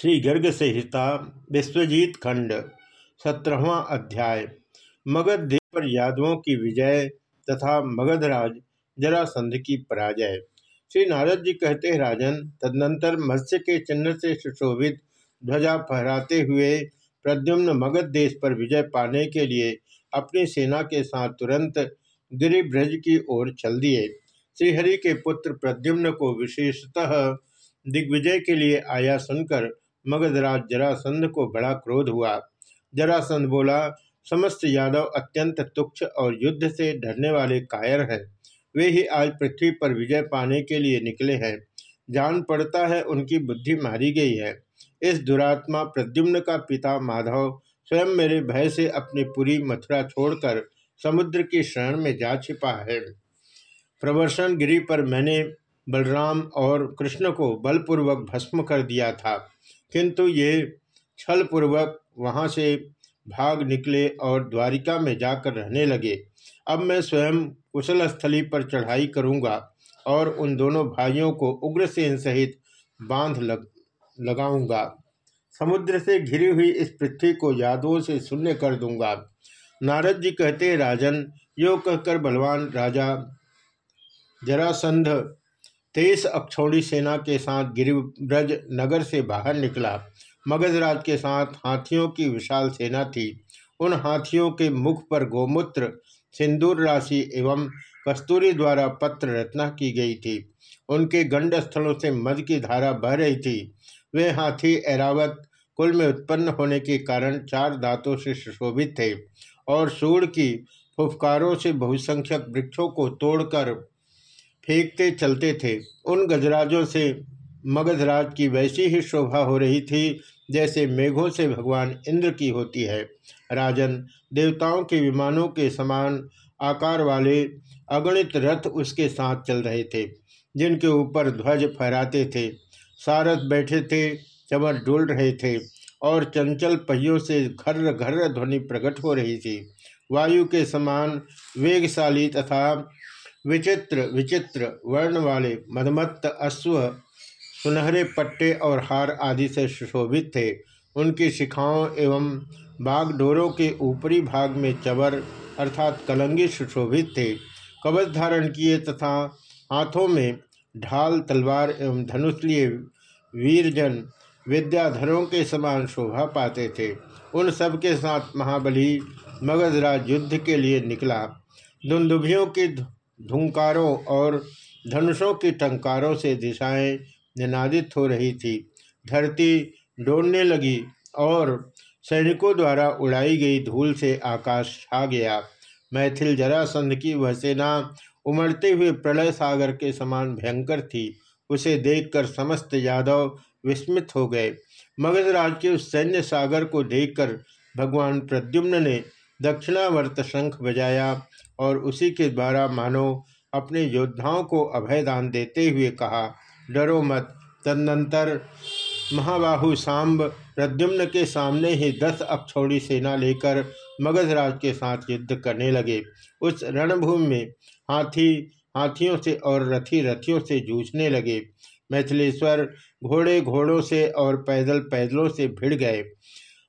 श्री गर्ग संहिता, विश्वजीत खंड, सत्रहवा अध्याय। मगध देव पर यादवों की विजय तथा मगधराज जरासंध की पराजय। श्री नारद जी कहते हैं, राजन, तदनंतर मत्स्य के चिन्ह से सुशोभित ध्वजा फहराते हुए प्रद्युम्न मगध देश पर विजय पाने के लिए अपनी सेना के साथ तुरंत गिरिभ्रज की ओर चल दिए। श्रीहरि के पुत्र प्रद्युम्न को विशेषतः दिग्विजय के लिए आया सुनकर मगधराज जरासंध को बड़ा क्रोध हुआ। जरासंध बोला, समस्त यादव अत्यंत तुक्ष और युद्ध से डरने वाले कायर हैं। वे ही आज पृथ्वी पर विजय पाने के लिए निकले हैं। जान पड़ता है उनकी बुद्धि मारी गई है। इस दुरात्मा प्रद्युम्न का पिता माधव स्वयं मेरे भय से अपनी पूरी मथुरा छोड़कर समुद्र की शरण में जा छिपा है। प्रवर्षण गिरी पर मैंने बलराम और कृष्ण को बलपूर्वक भस्म कर दिया था। किंतु ये छलपूर्वक वहाँ से भाग निकले और द्वारिका में जाकर रहने लगे। अब मैं स्वयं कुशल स्थली पर चढ़ाई करूँगा और उन दोनों भाइयों को उग्रसेन सहित बाँध लग, लगाऊँगा। समुद्र से घिरी हुई इस पृथ्वी को यादों से शून्य कर दूँगा। नारद जी कहते, राजन, यो कहकर बलवान राजा जरासंध तेईस अक्षौड़ी सेना के साथ गिरिव्रज नगर से बाहर निकला। मगधराज के साथ हाथियों की विशाल सेना थी। उन हाथियों के मुख पर गोमूत्र, सिंदूर राशि एवं कस्तूरी द्वारा पत्र रचना की गई थी। उनके गंड स्थलों से मध की धारा बह रही थी। वे हाथी एरावत कुल में उत्पन्न होने के कारण चार दांतों से सुशोभित थे और सूर्य की फुफकारों से बहुसंख्यक वृक्षों को तोड़कर फेंकते चलते थे। उन गजराजों से मगधराज की वैसी ही शोभा हो रही थी जैसे मेघों से भगवान इंद्र की होती है। राजन, देवताओं के विमानों के समान आकार वाले अगणित रथ उसके साथ चल रहे थे, जिनके ऊपर ध्वज फहराते थे। सारथ बैठे थे, चमर डोल रहे थे और चंचल पहियों से घर घर ध्वनि प्रकट हो रही थी। वायु के समान वेगशाली तथा विचित्र विचित्र वर्ण वाले मदमत्त, अश्व, सुनहरे पट्टे और हार आदि से सुशोभित थे। उनकी शिखाओं एवं बागडोरों के ऊपरी भाग में चबर अर्थात कलंगी सुशोभित थे। कवच धारण किए तथा हाथों में ढाल, तलवार एवं धनुष लिए वीरजन विद्याधरों के समान शोभा पाते थे। उन सब के साथ महाबली मगधराज युद्ध के लिए निकला। दुंदुभियों की धुंकारों और धनुषों की टंकारों से दिशाएँ निनादित हो रही थी। धरती डोलने लगी और सैनिकों द्वारा उड़ाई गई धूल से आकाश छा गया। मैथिल जरासंध की वह सेना उमड़ते हुए प्रलय सागर के समान भयंकर थी। उसे देखकर समस्त यादव विस्मित हो गए। मगधराज के उस सैन्य सागर को देखकर भगवान प्रद्युम्न ने दक्षिणावर्त शंख बजाया और उसी के द्वारा मानो अपने योद्धाओं को अभयदान देते हुए कहा, डरो मत। तदनंतर महाबाहु सांब प्रद्युम्न के सामने ही दस अक्षौड़ी सेना लेकर मगधराज के साथ युद्ध करने लगे। उस रणभूमि में हाथी, हाथियों से और रथी रथियों से जूझने लगे। मैथिलेश्वर घोड़े घोड़ों से और पैदल पैदलों से भिड़ गए।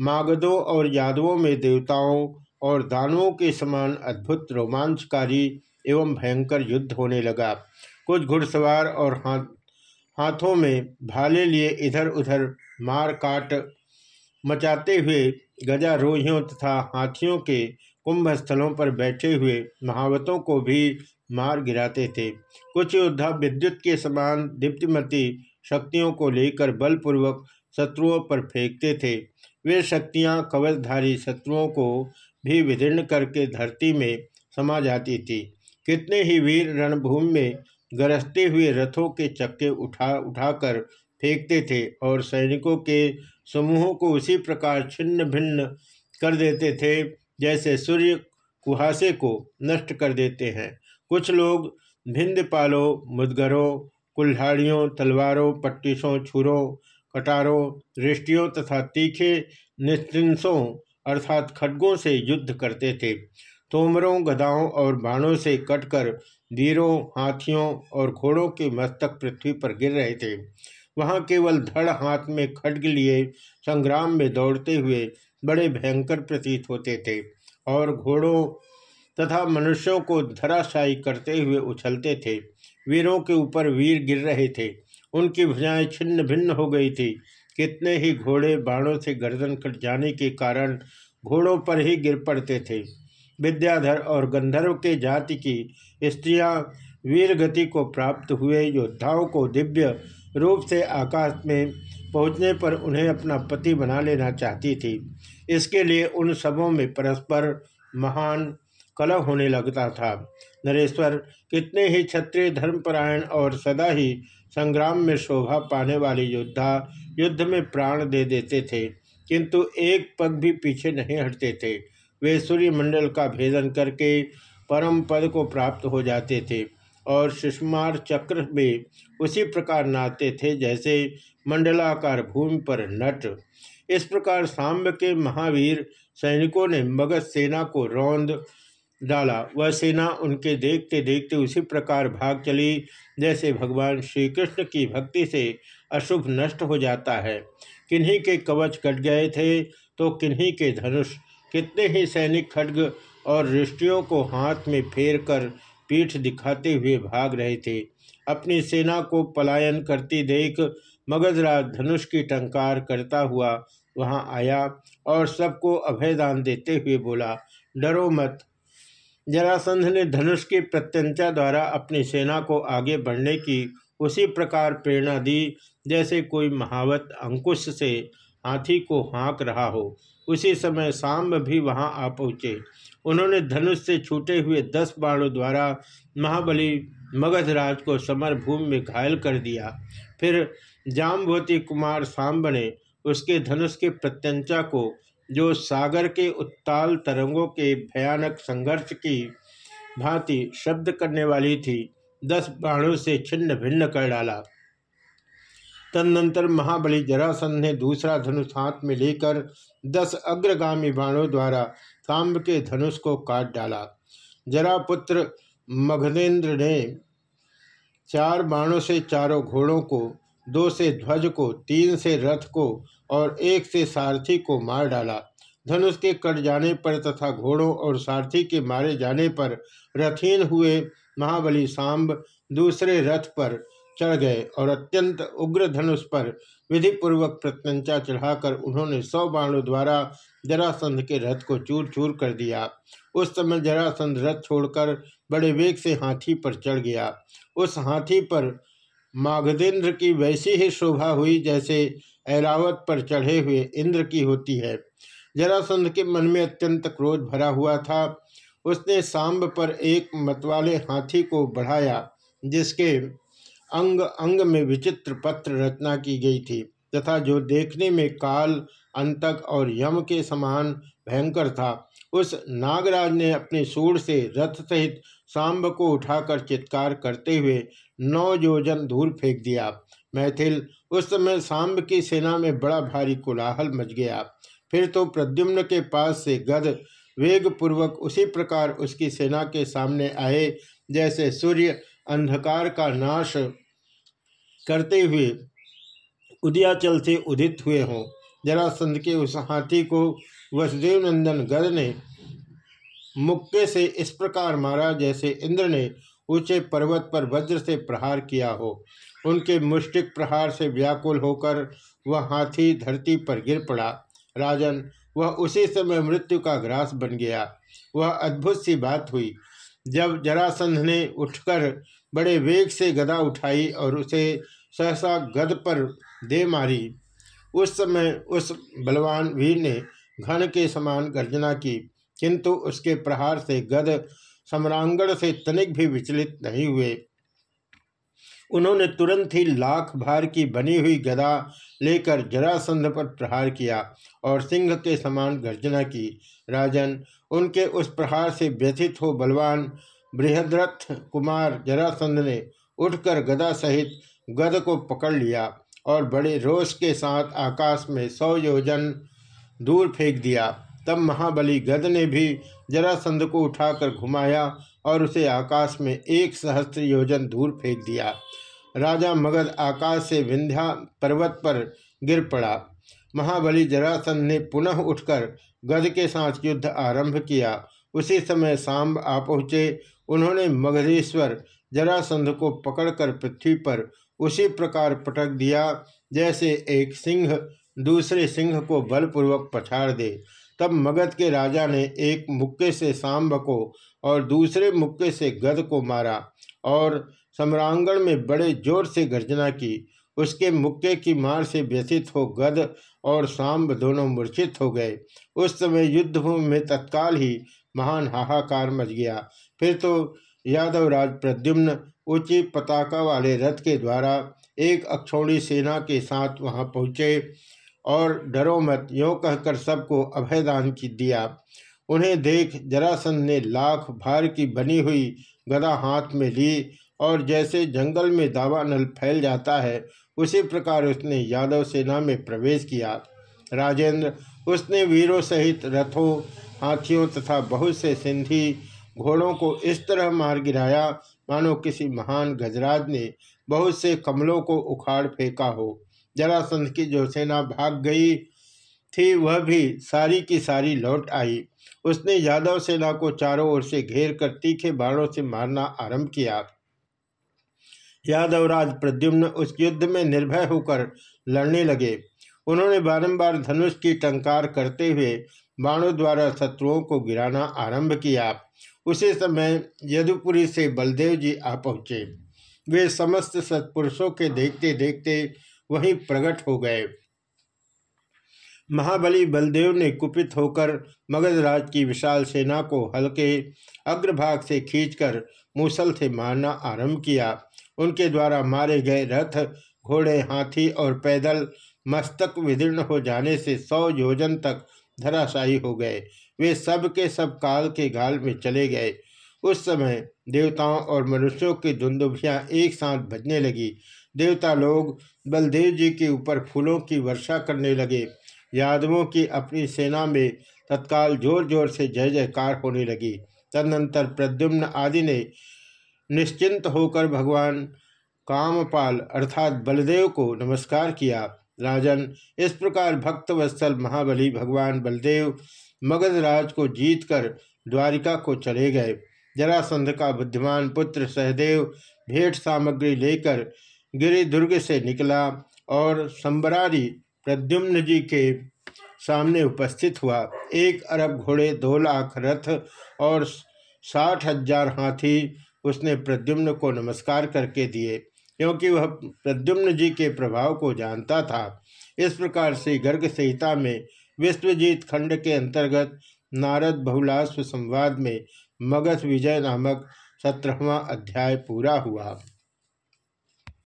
मागधों और यादवों में देवताओं और दानवों के समान अद्भुत रोमांचकारी एवं भयंकर युद्ध होने लगा। कुछ घुड़सवार और हाथ, हाथों में भाले लिए इधर उधर मार काट मचाते हुए गजारोहियों तथा हाथियों के कुंभ स्थलों पर बैठे हुए महावतों को भी मार गिराते थे। कुछ योद्धा विद्युत के समान दीप्तिमती शक्तियों को लेकर बलपूर्वक शत्रुओं पर फेंकते थे। वे शक्तियाँ कवचधारी शत्रुओं को भी विदीर्ण करके धरती में समा जाती थी। कितने ही वीर रणभूमि में गरजते हुए रथों के चक्के उठा, उठाकर फेंकते थे और सैनिकों के समूहों को उसी प्रकार छिन्न भिन्न कर देते थे जैसे सूर्य कुहासे को नष्ट कर देते हैं। कुछ लोग भिंद पालों, मुदगरों, कुल्हाड़ियों, तलवारों पट्टिशों छुरों, कटारों दृष्टियों तथा तीखे निस्त्रिंसों अर्थात खड्गों से युद्ध करते थे। तोमरों गदाओं और बाणों से कटकर वीरों, हाथियों और घोड़ों के मस्तक पृथ्वी पर गिर रहे थे। वहाँ केवल धड़ हाथ में खड्ग लिए संग्राम में दौड़ते हुए बड़े भयंकर प्रतीत होते थे और घोड़ों तथा मनुष्यों को धराशायी करते हुए उछलते थे। वीरों के ऊपर वीर गिर रहे थे। उनकी भुजाएँ छिन्न भिन्न हो गई थी। कितने ही घोड़े बाणों से गर्दन कट जाने के कारण घोड़ों पर ही गिर पड़ते थे। विद्याधर और गंधर्व के जाति की स्त्रियाँ वीर गति को प्राप्त हुए योद्धाओं को दिव्य रूप से आकाश में पहुँचने पर उन्हें अपना पति बना लेना चाहती थी। इसके लिए उन सबों में परस्पर महान कलह होने लगता था। नरेश्वर कितने ही क्षत्रिय धर्मपरायण और सदा ही संग्राम में शोभा पाने वाले योद्धा युद्ध में प्राण दे देते थे, किंतु एक पग भी पीछे नहीं हटते थे। वे सूर्य मंडल का भेदन करके परम पद को प्राप्त हो जाते थे और सुषमार चक्र में उसी प्रकार नाते थे जैसे मंडलाकार भूमि पर नट। इस प्रकार सांब के महावीर सैनिकों ने मगध सेना को रौंद डाला। वह सेना उनके देखते देखते उसी प्रकार भाग चली, जैसे भगवान श्री कृष्ण की भक्ति से अशुभ नष्ट हो जाता है। किन्हीं के कवच कट गए थे तो किन्हीं के धनुष। कितने ही सैनिक खड्ग और रिष्टियों को हाथ में फेर कर पीठ दिखाते हुए भाग रहे थे। अपनी सेना को पलायन करती देख मगधराज धनुष की टंकार करता हुआ वहाँ आया और सबको अभयदान देते हुए बोला, डरो मत जरासंध ने धनुष की प्रत्यंचा द्वारा अपनी सेना को आगे बढ़ने की उसी प्रकार प्रेरणा दी, जैसे कोई महावत अंकुश से हाथी को हाँक रहा हो। उसी समय सांब भी वहाँ आ पहुँचे। उन्होंने धनुष से छूटे हुए दस बाणों द्वारा महाबली मगधराज को समर भूमि में घायल कर दिया। फिर जामभूति कुमार सांब ने उसके धनुष के प्रत्यंचा को जो सागर के उत्ताल तरंगों के भयानक संघर्ष की भांति शब्द करने वाली थी, दस बाणों से छिन्न भिन्न कर डाला। तदनंतर महाबली जरासंध ने दूसरा धनुष हाथ में लेकर दस अग्रगामी बाणों द्वारा सांब के धनुष को काट डाला। जरापुत्र मघनेन्द्र ने चार बाणों से चारों घोड़ों को, दो से ध्वज को, तीन से रथ को और एक से सारथी को मार डाला। धनुष के कट जाने पर तथा घोड़ों और सारथी के मारे जाने पर रथीन हुए महाबली सांब दूसरे रथ पर चढ़ गए और अत्यंत उग्र धनुष पर विधि पूर्वक प्रत्यंचा चढ़ाकर उन्होंने सौ बाणों द्वारा जरासंध के रथ को चूर चूर कर दिया। उस समय जरासंध रथ छोड़कर बड़े वेग से हाथी पर चढ़ गया। उस हाथी पर माघदेंद्र की वैसी ही शोभा हुई जैसे ऐरावत पर चढ़े हुए इंद्र की होती है। जरासंध के मन में अत्यंत क्रोध भरा हुआ था। उसने सांब पर एक मतवाले हाथी को बढ़ाया, जिसके अंग अंग में विचित्र पत्र रचना की गई थी, तथा जो देखने में काल, अंतक और यम के समान भयंकर था, उस नागराज ने अपने सूर से रथ सहित सांब को उठाकर चित्कार करते हुए नौ योजन दूर फेंक दिया। मैथिल उस समय सांब की सेना में बड़ा भारी कोलाहल मच गया। फिर तो प्रद्युम्न के पास से गद वेग पूर्वक उसी प्रकार उसकी सेना के सामने आए, जैसे सूर्य अंधकार का नाश करते हुए उदयाचल से उदित हुए हों। जरासंध के उस हाथी को वसुदेव नंदन गद ने मुक्के से इस प्रकार मारा, जैसे इंद्र ने ऊँचे पर्वत पर वज्र से प्रहार किया हो। उनके मुष्टिक प्रहार से व्याकुल होकर वह हाथी धरती पर गिर पड़ा। राजन, वह उसी समय मृत्यु का ग्रास बन गया। वह अद्भुत सी बात हुई। जब जरासंध ने उठकर बड़े वेग से गदा उठाई और उसे सहसा गद पर दे मारी, उस समय उस बलवान वीर ने घन के समान गर्जना की, किंतु उसके प्रहार से गद सम्रांगण से तनिक भी विचलित नहीं हुए। उन्होंने तुरंत ही लाख भार की बनी हुई गदा लेकर जरासंध पर प्रहार किया और सिंह के समान गर्जना की। राजन, उनके उस प्रहार से व्यथित हो बलवान बृहद्रथ कुमार जरासंध ने उठकर गदा सहित गद को पकड़ लिया और बड़े रोष के साथ आकाश में सौ योजन दूर फेंक दिया। तब महाबली गद ने भी जरासंध को उठाकर घुमाया और उसे आकाश में एक सहस्त्र योजन दूर फेंक दिया। राजा मगध आकाश से विंध्या पर्वत पर गिर पड़ा। महाबली जरासंध ने पुनः उठकर गद के साथ युद्ध आरंभ किया। उसी समय सांब आ पहुँचे। उन्होंने मगधेश्वर जरासंध को पकड़कर पृथ्वी पर उसी प्रकार पटक दिया, जैसे एक सिंह दूसरे सिंह को बलपूर्वक पछाड़ दे। तब मगध के राजा ने एक मुक्के से सांब को और दूसरे मुक्के से गद को मारा और सम्रांगण में बड़े ज़ोर से गर्जना की। उसके मुक्के की मार से व्यथित हो गद और सांब दोनों मूर्छित हो गए। उस समय युद्धभूमि में तत्काल ही महान हाहाकार मच गया। फिर तो यादवराज प्रद्युम्न ऊँची पताका वाले रथ के द्वारा एक अक्षौणी सेना के साथ वहाँ पहुँचे। और डरो मत, यो कहकर सबको अभयदान की दिया। उन्हें देख जरासंध ने लाख भार की बनी हुई गदा हाथ में ली और जैसे जंगल में दावानल फैल जाता है, उसी प्रकार उसने यादव सेना में प्रवेश किया। राजेंद्र, उसने वीरों सहित रथों, हाथियों तथा बहुत से सिंधी घोड़ों को इस तरह मार गिराया, मानो किसी महान गजराज ने बहुत से कमलों को उखाड़ फेंका हो। जरासंध की जो सेना भाग गई थी, वह भी सारी की सारी लौट आई। उसने यादव सेना को चारों ओर से घेर कर तीखे बाणों से मारना आरंभ किया। यादवराज प्रद्युम्न उस युद्ध में निर्भय होकर लड़ने लगे। उन्होंने बारंबार धनुष की टंकार करते हुए बाणों द्वारा शत्रुओं को गिराना आरंभ किया। उसी समय यदुपुरी से बलदेव जी आ पहुँचे। वे समस्त सत्पुरुषों के देखते देखते वहीं प्रकट हो गए। महाबली बलदेव ने कुपित होकर मगधराज की विशाल सेना को हल्के अग्रभाग से खींचकर मूसल से मारना आरंभ किया। उनके द्वारा मारे गए रथ, घोड़े, हाथी और पैदल मस्तक विदीर्ण हो जाने से सौ योजन तक धराशायी हो गए। वे सब के सब काल के गाल में चले गए। उस समय देवताओं और मनुष्यों की धुंदुभियाँ एक साथ बजने लगी। देवता लोग बलदेव जी के ऊपर फूलों की वर्षा करने लगे। यादवों की अपनी सेना में तत्काल ज़ोर ज़ोर से जय जयकार होने लगी। तदनंतर प्रद्युम्न आदि ने निश्चिंत होकर भगवान कामपाल अर्थात बलदेव को नमस्कार किया। राजन, इस प्रकार भक्त भक्तवत्सल महाबली भगवान बलदेव मगधराज को जीतकर द्वारिका को चले गए। जरासंध का बुद्धिमान पुत्र सहदेव भेंट सामग्री लेकर गिरी दुर्ग से निकला और संबरारी प्रद्युम्न जी के सामने उपस्थित हुआ। एक अरब घोड़े, दो लाख रथ और साठ हज़ार हाथी उसने प्रद्युम्न को नमस्कार करके दिए, क्योंकि वह प्रद्युम्न जी के प्रभाव को जानता था। इस प्रकार से गर्ग संहिता में विश्वजीत खंड के अंतर्गत नारद बहुलाश्व संवाद में मगध विजय नामक सत्रहवा अध्याय पूरा हुआ।